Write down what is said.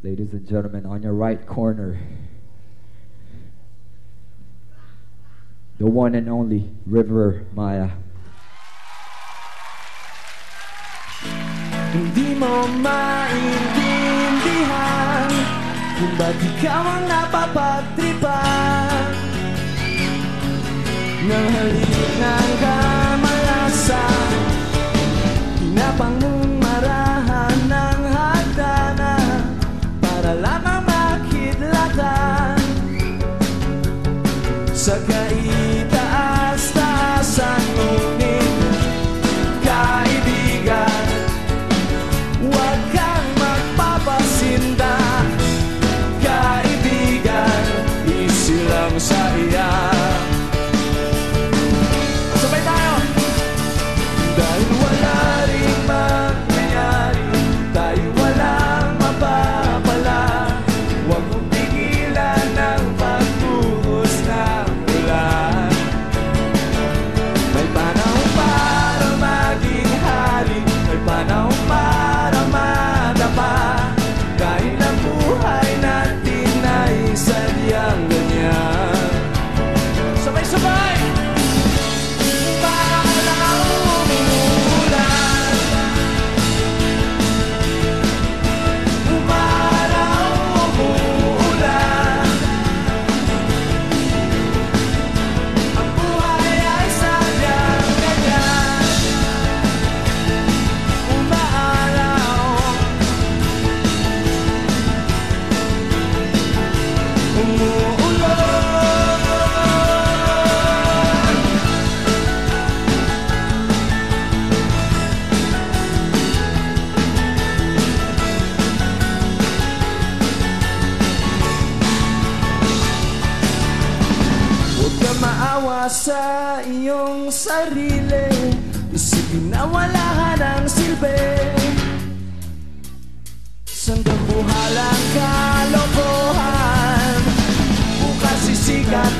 Ladies and gentlemen, on your right corner, the one and only River Maya. Hindi mo maintindihan Kung ba't ikaw ang napapagtripan Ng halik ng again. sa iyong sarili. Isipin na wala ka ng silbi. Sandang buhalang kalokohan Bukas isikat